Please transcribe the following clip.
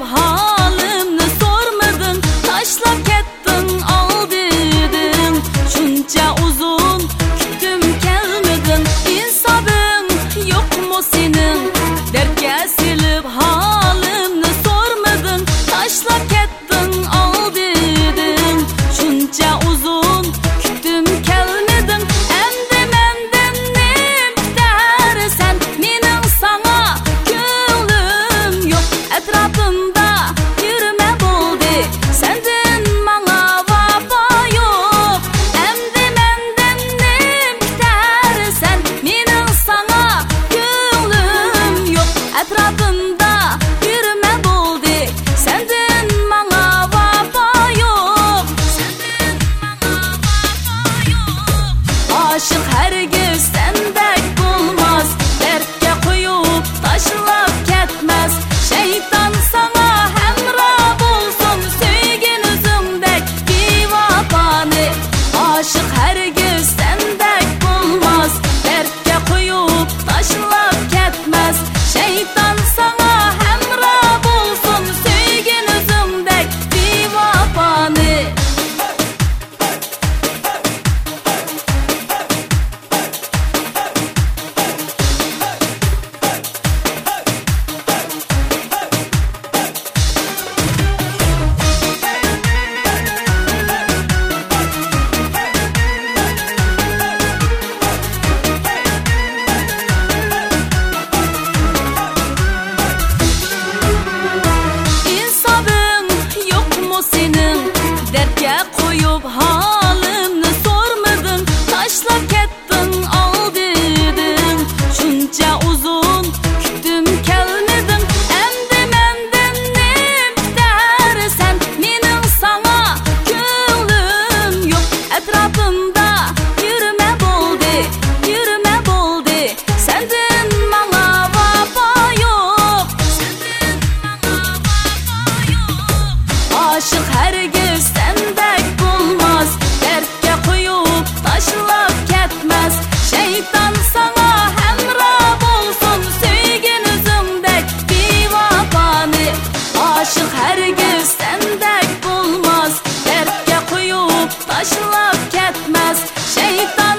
have heart. Etrafında taşlap ketmez Şeytan